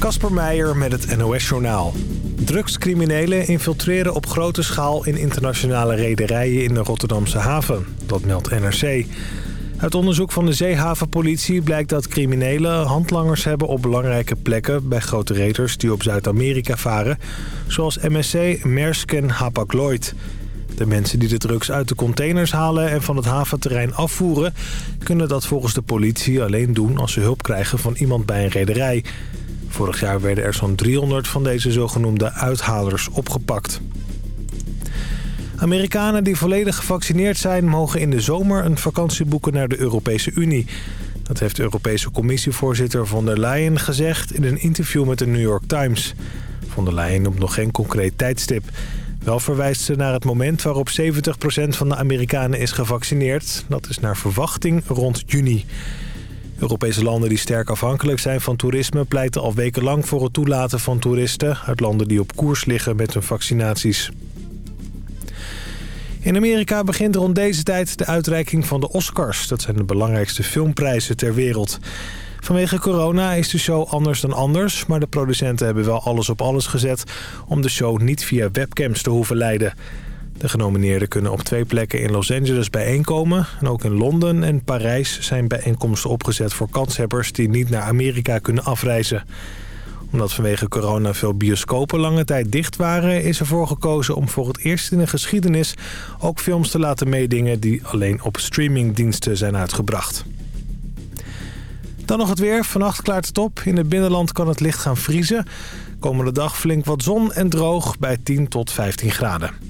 Kasper Meijer met het NOS-journaal. Drugscriminelen infiltreren op grote schaal in internationale rederijen in de Rotterdamse haven. Dat meldt NRC. Uit onderzoek van de zeehavenpolitie blijkt dat criminelen handlangers hebben op belangrijke plekken bij grote reders die op Zuid-Amerika varen, zoals MSC, Maersk en Hapag-Lloyd. De mensen die de drugs uit de containers halen en van het haventerrein afvoeren... kunnen dat volgens de politie alleen doen als ze hulp krijgen van iemand bij een rederij. Vorig jaar werden er zo'n 300 van deze zogenoemde uithalers opgepakt. Amerikanen die volledig gevaccineerd zijn... mogen in de zomer een vakantie boeken naar de Europese Unie. Dat heeft de Europese commissievoorzitter von der Leyen gezegd... in een interview met de New York Times. Von der Leyen noemt nog geen concreet tijdstip. Wel verwijst ze naar het moment waarop 70% van de Amerikanen is gevaccineerd. Dat is naar verwachting rond juni. Europese landen die sterk afhankelijk zijn van toerisme... pleiten al wekenlang voor het toelaten van toeristen... uit landen die op koers liggen met hun vaccinaties. In Amerika begint rond deze tijd de uitreiking van de Oscars. Dat zijn de belangrijkste filmprijzen ter wereld. Vanwege corona is de show anders dan anders... maar de producenten hebben wel alles op alles gezet... om de show niet via webcams te hoeven leiden. De genomineerden kunnen op twee plekken in Los Angeles bijeenkomen. En ook in Londen en Parijs zijn bijeenkomsten opgezet voor kanshebbers... die niet naar Amerika kunnen afreizen omdat vanwege corona veel bioscopen lange tijd dicht waren... is ervoor gekozen om voor het eerst in de geschiedenis... ook films te laten meedingen die alleen op streamingdiensten zijn uitgebracht. Dan nog het weer. Vannacht klaart het op. In het binnenland kan het licht gaan vriezen. Komende dag flink wat zon en droog bij 10 tot 15 graden.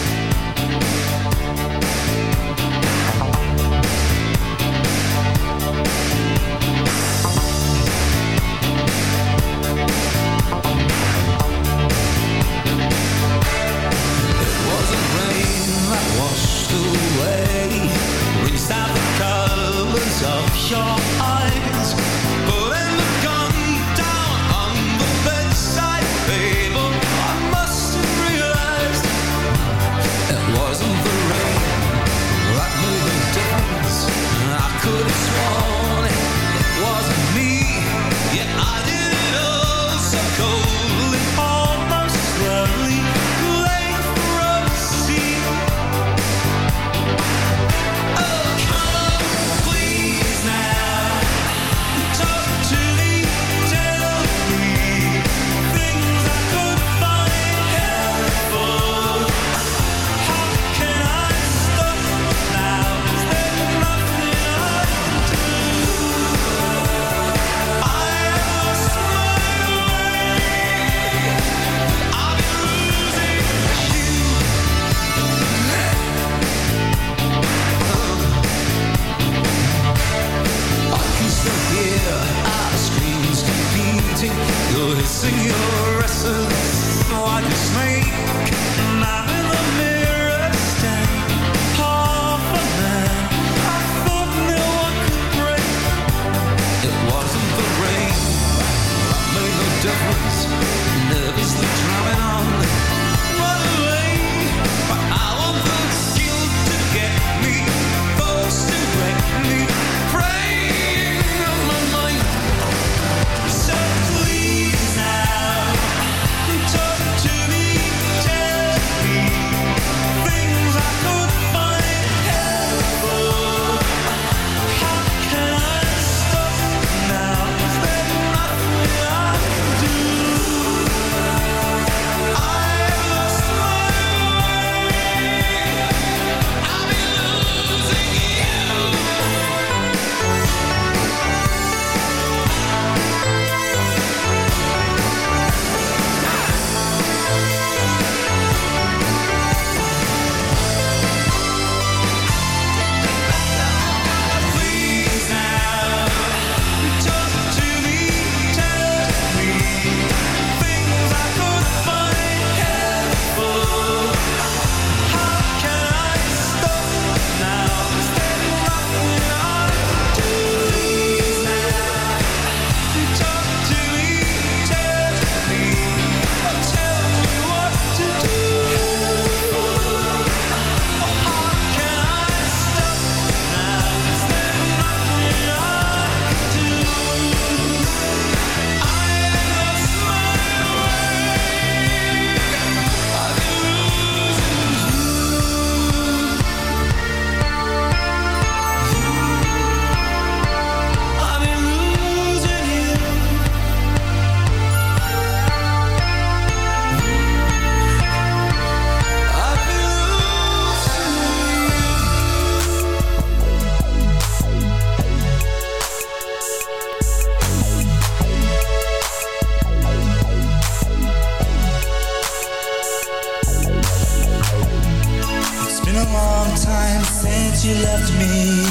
You left me.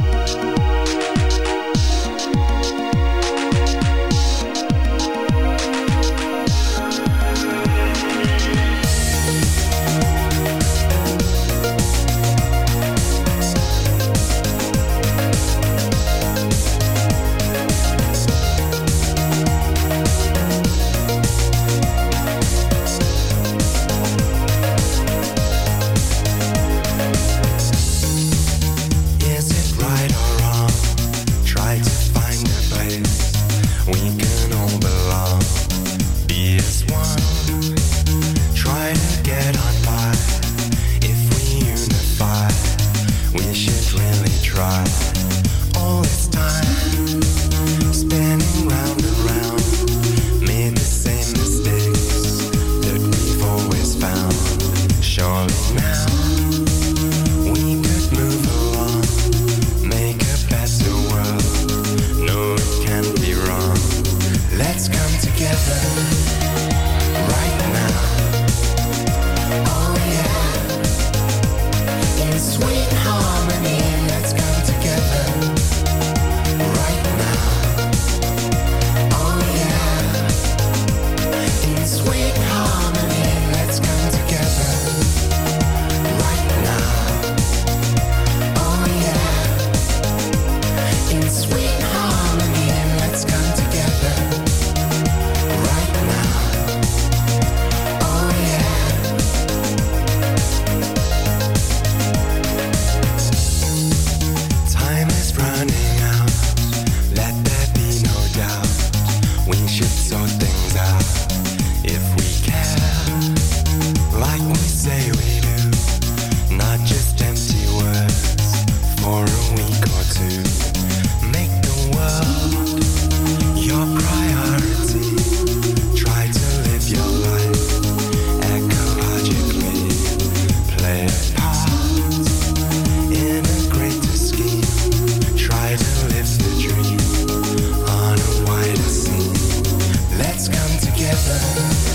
heaven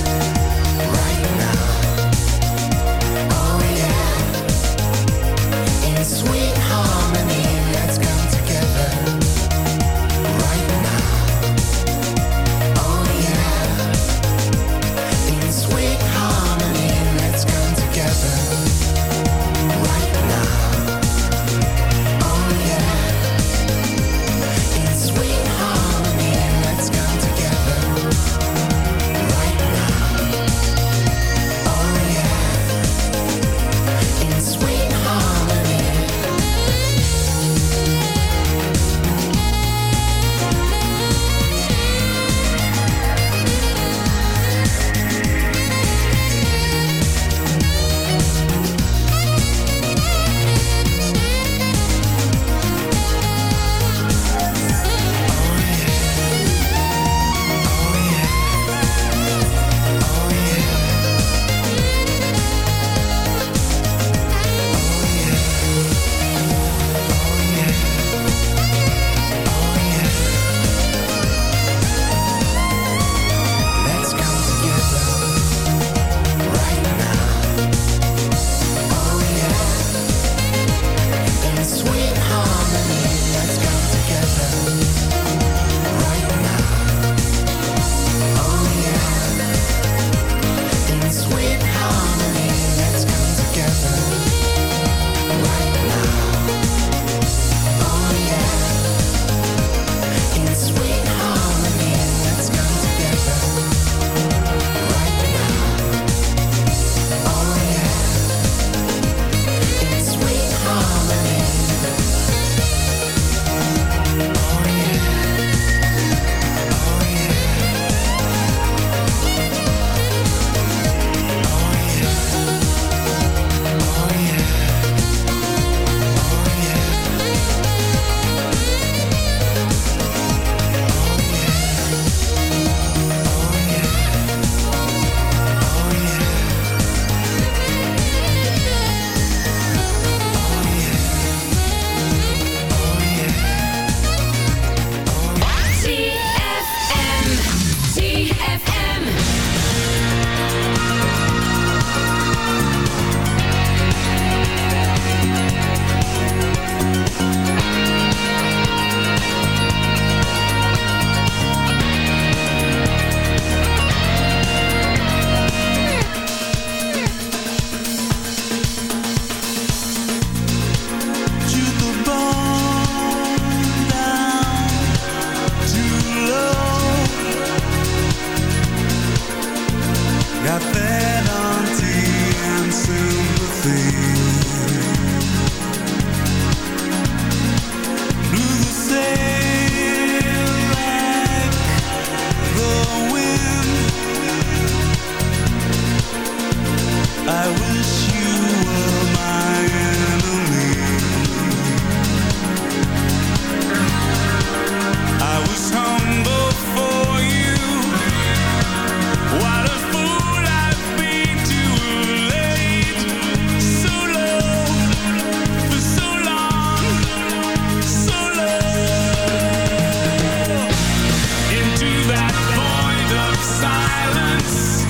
silence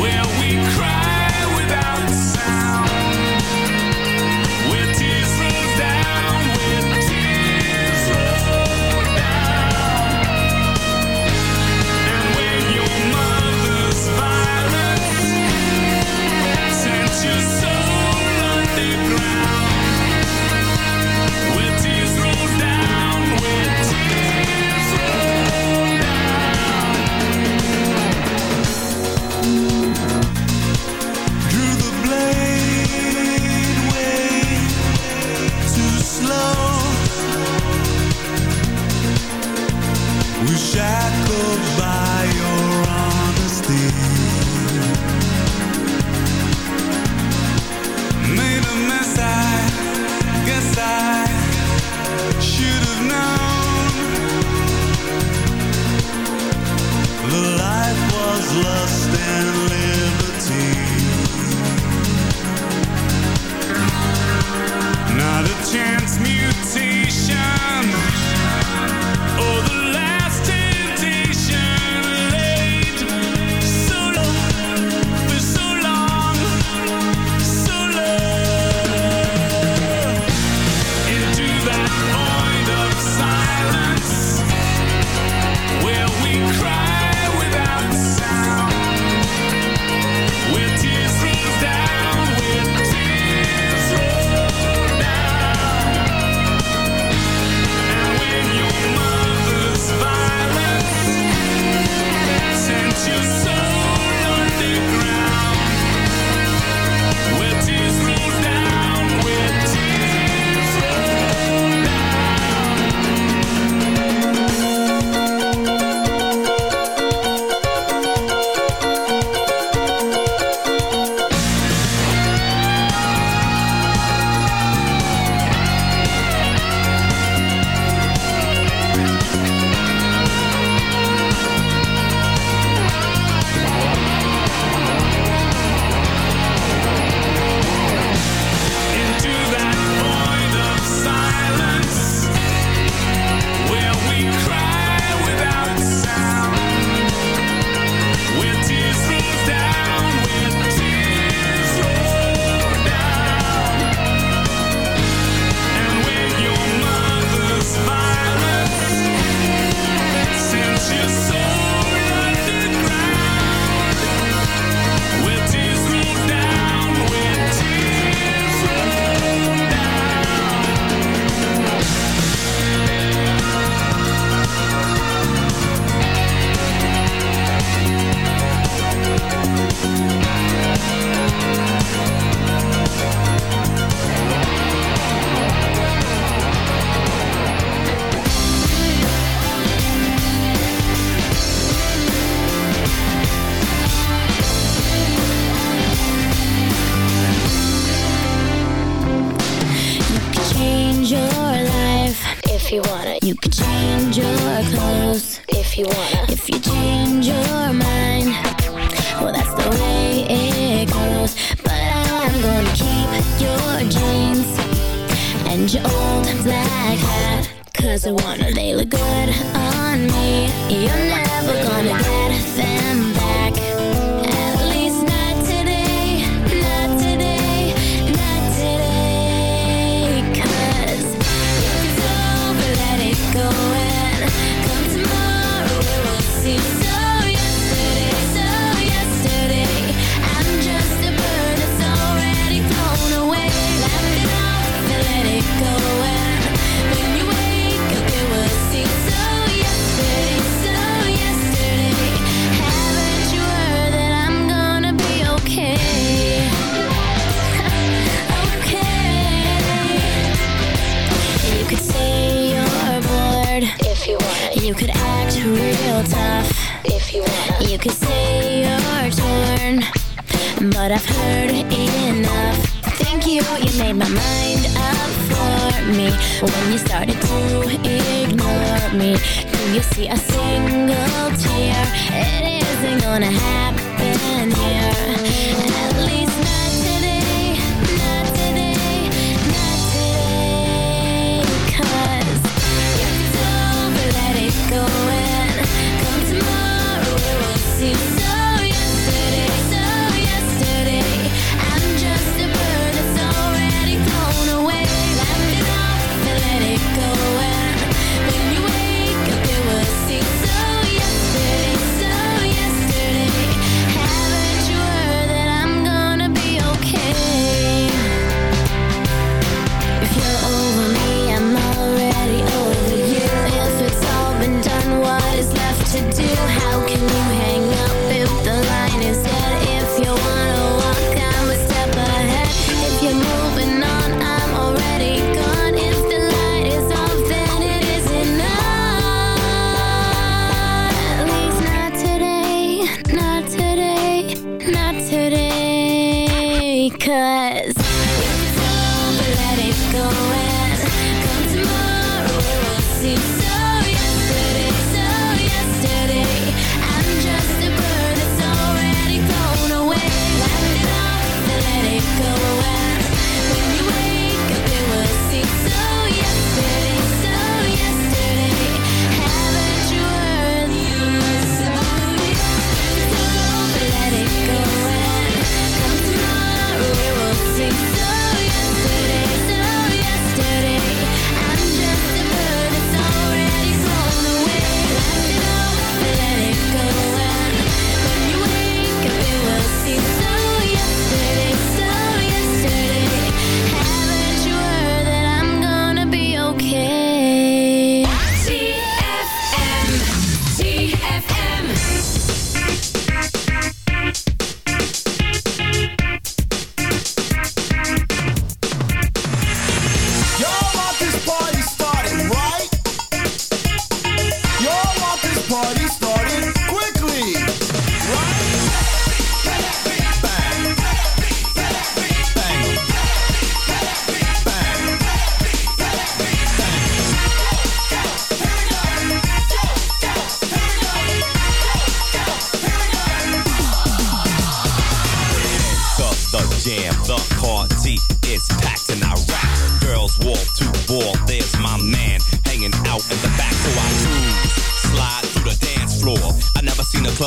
where we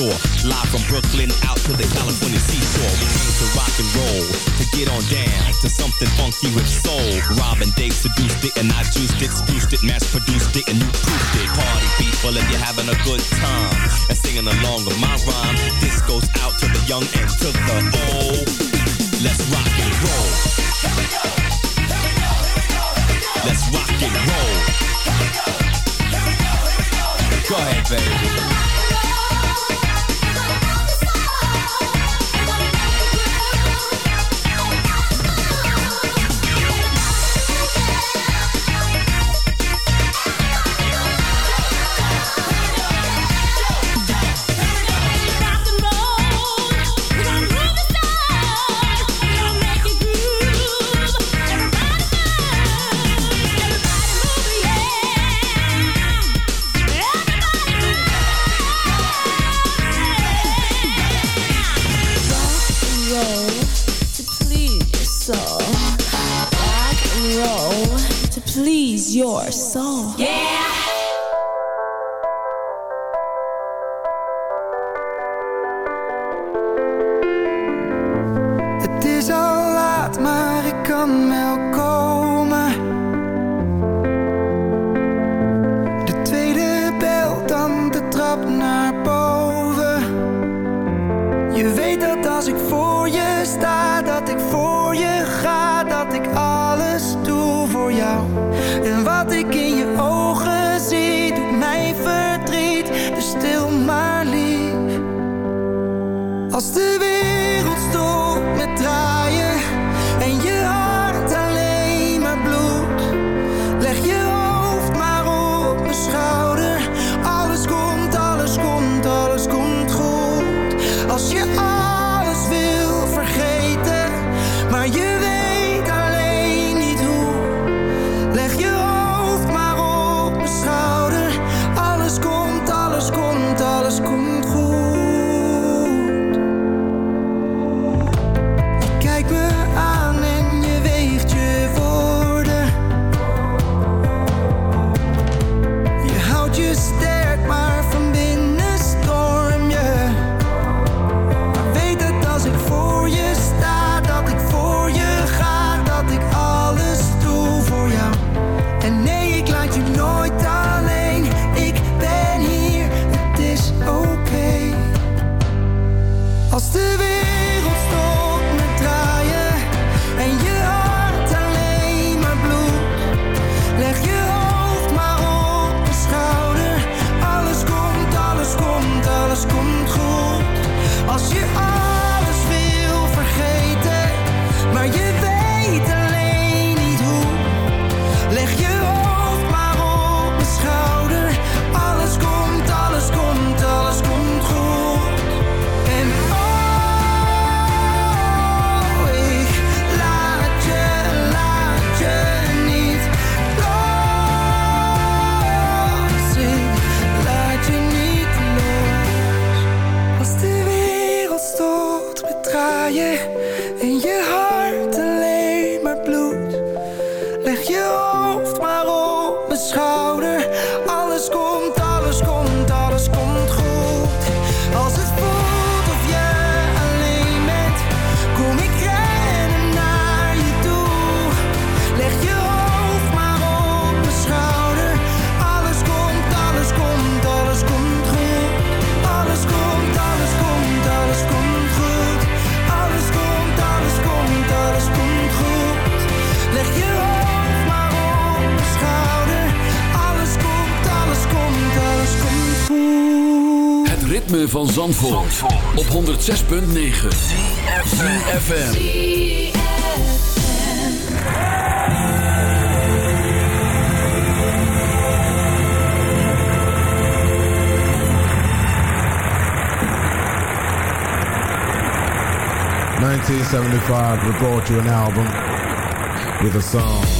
door. Live from Brooklyn out to the California seashore. We came to rock and roll, to get on down, to something funky with soul. Robin Dave seduced it, and I juiced it, spoofed it, mass produced it, and you proofed it. Party people, if you're having a good time, and singing along with my rhyme. This goes out to the young and to the old Zandvoort, Zandvoort. op 106.9 CFFM Nineteen seventy five, we brought you an album with a song.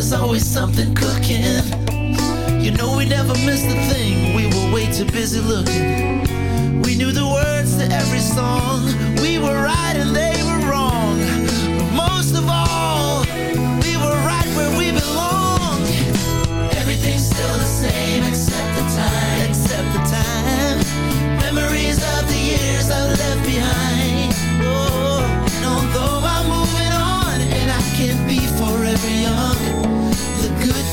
There's always something cooking. You know we never missed a thing, we were way too busy looking. We knew the words to every song, we were riding and they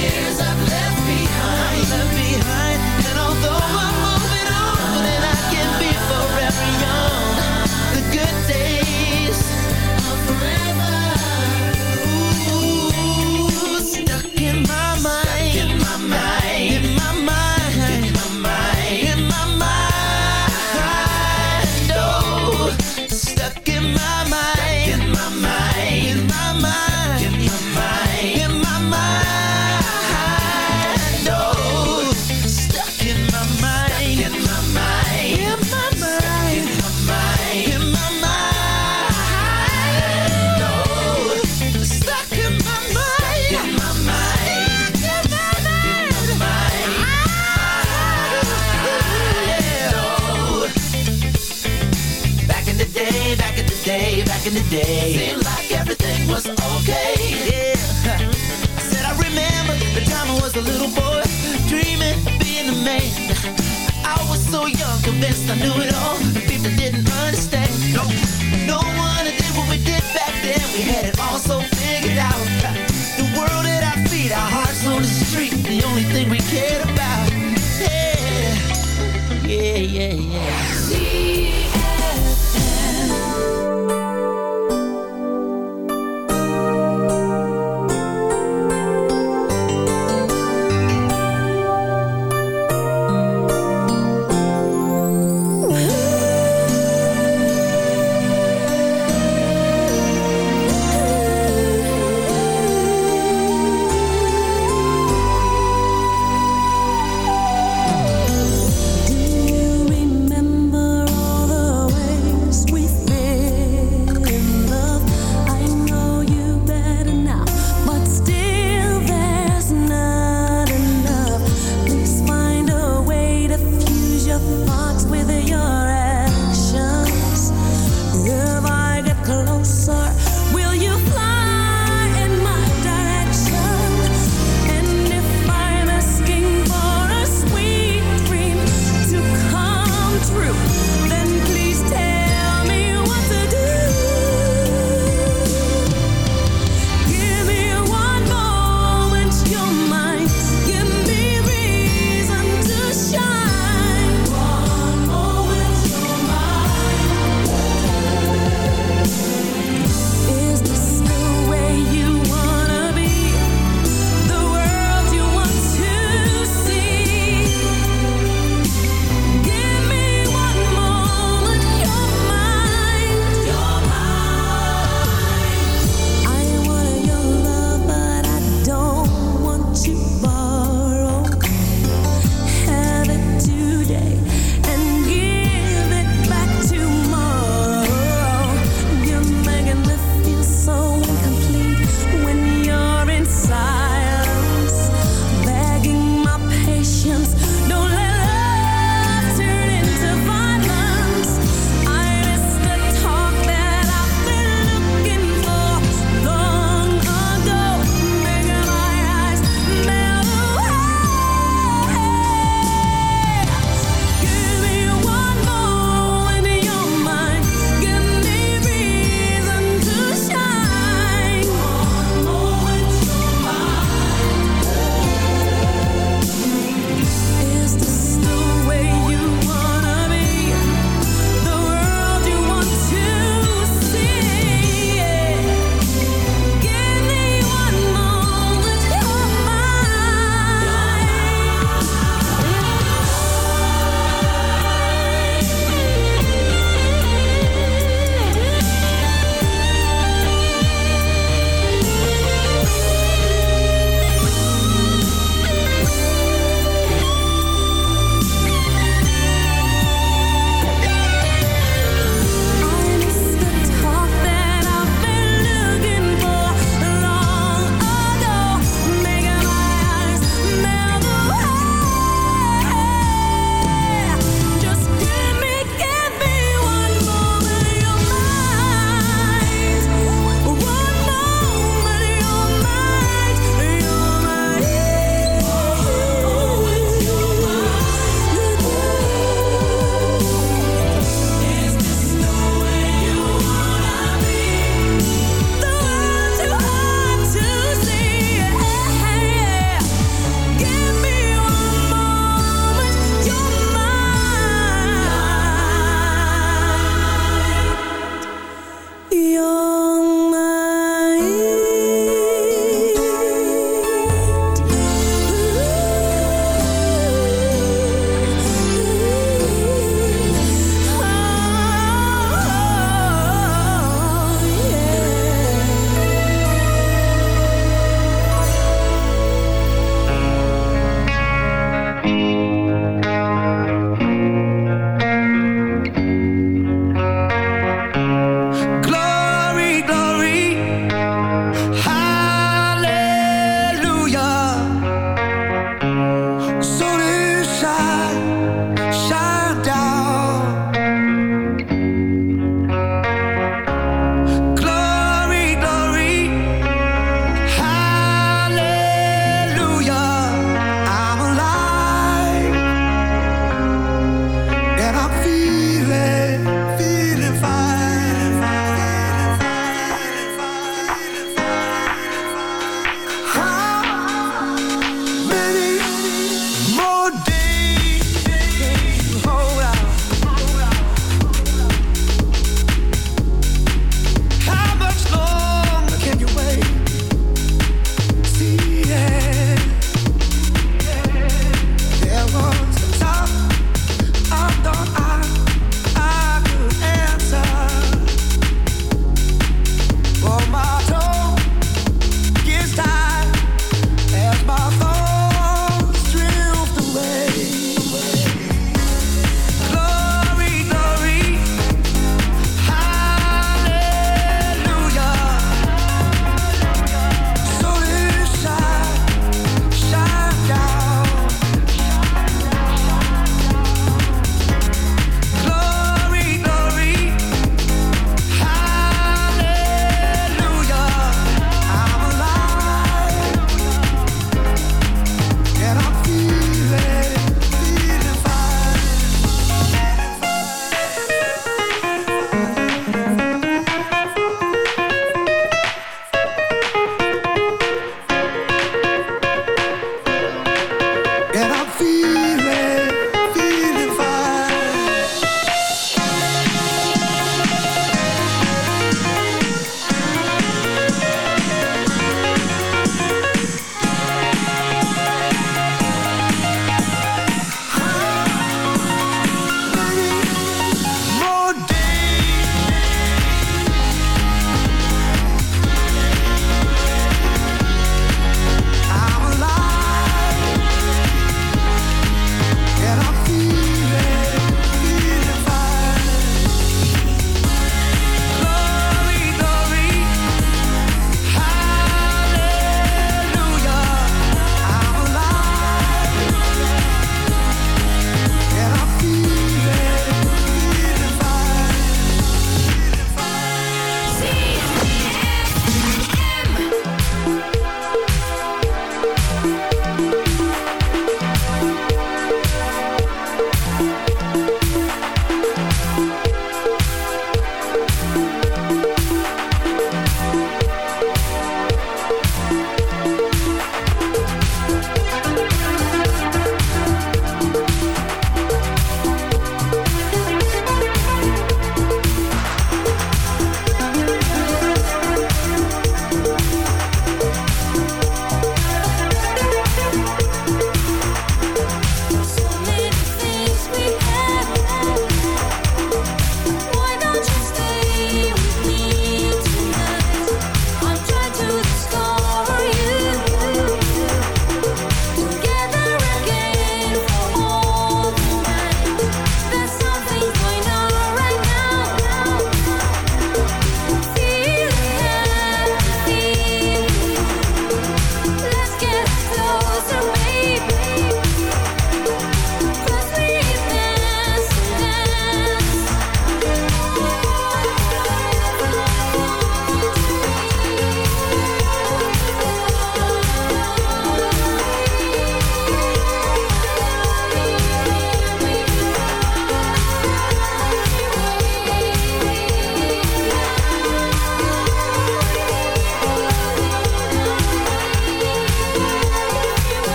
years. convinced I knew it all. The people didn't